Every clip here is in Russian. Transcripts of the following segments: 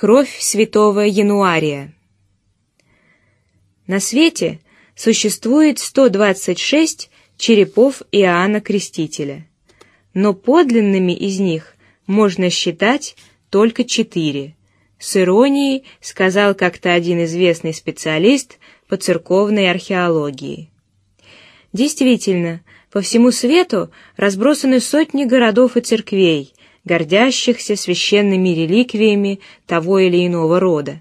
Кровь святого Януария. На свете существует 126 черепов Иоанна Крестителя, но подлинными из них можно считать только четыре. С иронией сказал как-то один известный специалист по церковной археологии. Действительно, по всему свету разбросаны сотни городов и церквей, гордящихся священными реликвиями того или иного рода.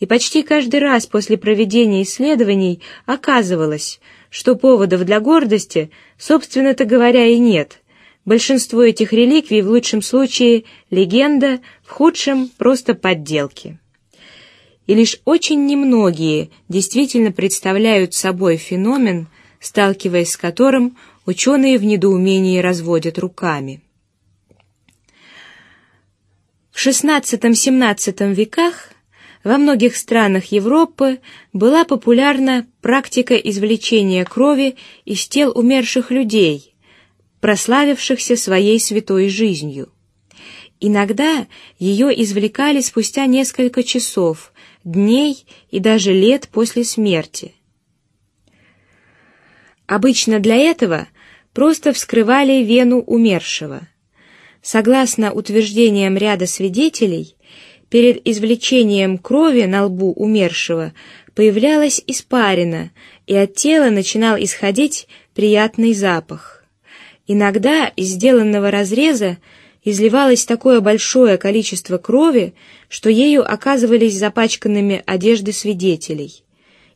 И почти каждый раз после проведения исследований оказывалось, что поводов для гордости, собственно-то говоря, и нет. Большинство этих реликвий в лучшем случае легенда, в худшем просто подделки. И лишь очень немногие действительно представляют собой феномен, сталкиваясь с которым ученые в недоумении разводят руками. XVI-XVII веках во многих странах Европы была популярна практика извлечения крови из тел умерших людей, прославившихся своей святой жизнью. Иногда ее извлекали спустя несколько часов, дней и даже лет после смерти. Обычно для этого просто вскрывали вену умершего. Согласно утверждениям ряда свидетелей, перед извлечением крови на лбу умершего появлялась испарина, и от тела начинал исходить приятный запах. Иногда из сделанного разреза изливалось такое большое количество крови, что ею оказывались запачканными одежды свидетелей.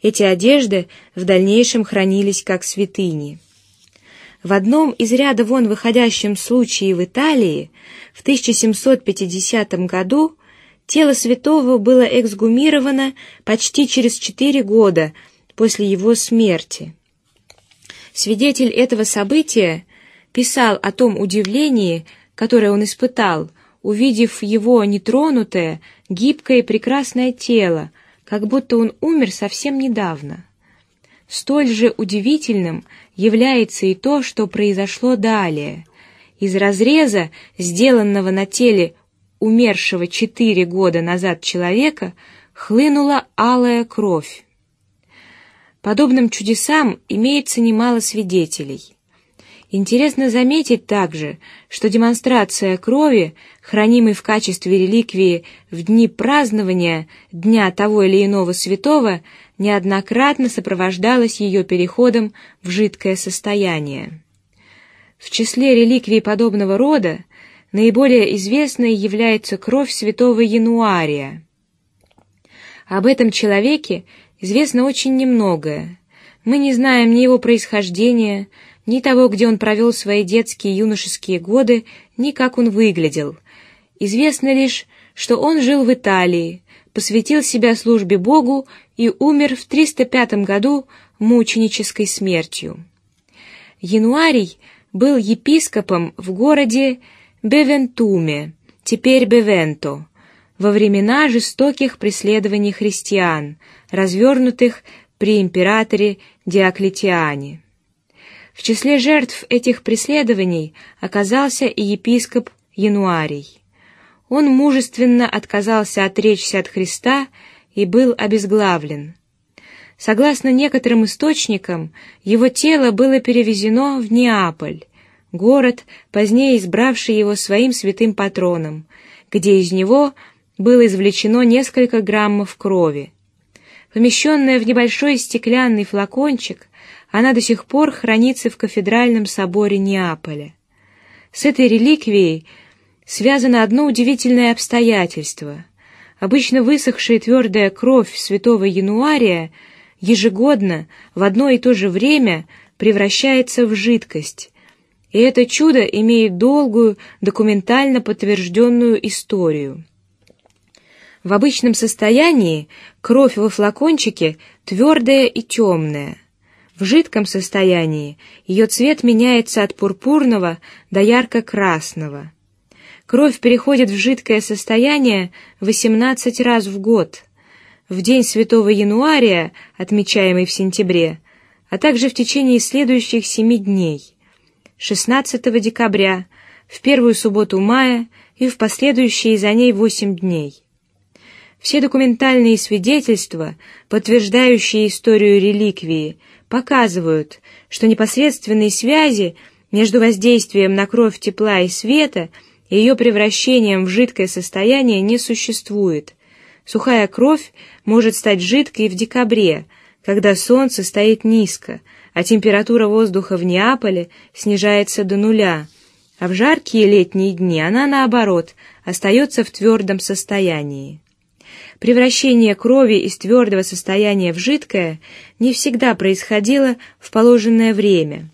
Эти одежды в дальнейшем хранились как святыни. В одном из ряда вон выходящем случае в Италии в 1750 году тело святого было эксгумировано почти через четыре года после его смерти. Свидетель этого события писал о том удивлении, которое он испытал, увидев его нетронутое, гибкое и прекрасное тело, как будто он умер совсем недавно. Столь же удивительным является и то, что произошло далее. Из разреза, сделанного на теле умершего четыре года назад человека, хлынула алая кровь. Подобным чудесам имеется немало свидетелей. Интересно заметить также, что демонстрация крови, хранимой в качестве реликвии в дни празднования дня того или иного святого, неоднократно сопровождалась ее переходом в жидкое состояние. В числе реликвий подобного рода наиболее известной является кровь святого Януария. Об этом человеке известно очень немногое. Мы не знаем ни его происхождения, ни того, где он провел свои детские и юношеские годы, ни как он выглядел. Известно лишь, что он жил в Италии, посвятил себя службе Богу и умер в 305 году мученической смертью. Януарий был епископом в городе Бевентуме, теперь Бевенто, во времена жестоких преследований христиан, развернутых при императоре Диоклетиане. В числе жертв этих преследований оказался и епископ Януарий. Он мужественно отказался отречься от Христа и был обезглавлен. Согласно некоторым источникам, его тело было перевезено в Неаполь, город, позднее избравший его своим святым патроном, где из него было извлечено несколько граммов крови. Помещенная в небольшой стеклянный флакончик, она до сих пор хранится в кафедральном соборе Неаполя. С этой реликвией связано одно удивительное обстоятельство. Обычно высохшая твердая кровь святого Януария ежегодно в одно и то же время превращается в жидкость, и это чудо имеет долгую документально подтвержденную историю. В обычном состоянии кровь во флакончике твердая и темная. В жидком состоянии ее цвет меняется от пурпурного до ярко-красного. Кровь переходит в жидкое состояние 18 раз в год. В день Святого Януария, отмечаемый в сентябре, а также в течение следующих семи дней: 16 декабря, в первую субботу мая и в последующие за ней восемь дней. Все документальные свидетельства, подтверждающие историю реликвии, показывают, что непосредственной связи между воздействием на кровь тепла и света и ее превращением в жидкое состояние не существует. Сухая кровь может стать жидкой в декабре, когда солнце стоит низко, а температура воздуха в Неаполе снижается до нуля, а в жаркие летние дни она наоборот остается в твердом состоянии. Превращение крови из твердого состояния в жидкое не всегда происходило в положенное время.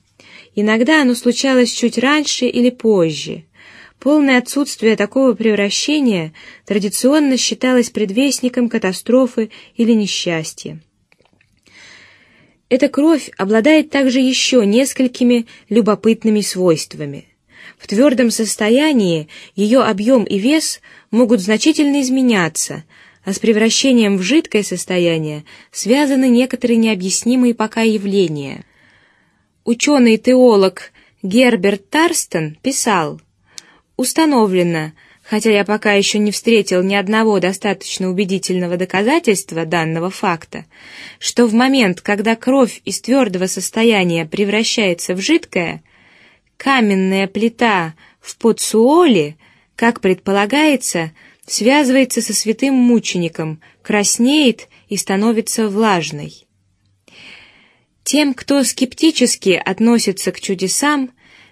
Иногда оно случалось чуть раньше или позже. Полное отсутствие такого превращения традиционно считалось предвестником катастрофы или несчастья. Эта кровь обладает также еще несколькими любопытными свойствами. В твердом состоянии ее объем и вес могут значительно изменяться, а с превращением в жидкое состояние связаны некоторые необъяснимые пока явления. Ученый-теолог Герберт Тарстон писал: установлено, хотя я пока еще не встретил ни одного достаточно убедительного доказательства данного факта, что в момент, когда кровь из твердого состояния превращается в жидкое, каменная плита в Подсуоле, как предполагается, связывается со святым мучеником, краснеет и становится влажной. Тем, кто скептически относится к чудесам,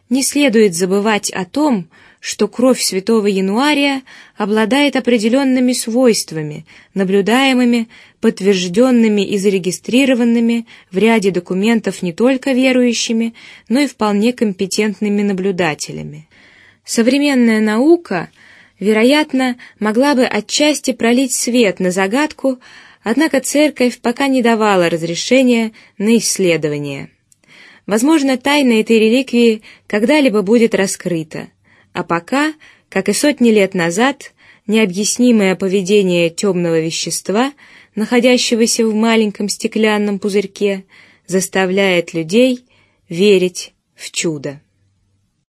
не следует забывать о том, что кровь святого Януария обладает определенными свойствами, наблюдаемыми, подтвержденными и зарегистрированными в ряде документов не только верующими, но и вполне компетентными наблюдателями. Современная наука вероятно, могла бы отчасти пролить свет на загадку, однако церковь пока не давала разрешения на исследование. Возможно, тайна этой реликвии когда-либо будет раскрыта, а пока, как и сотни лет назад, необъяснимое поведение темного вещества, находящегося в маленьком стеклянном пузырьке, заставляет людей верить в чудо.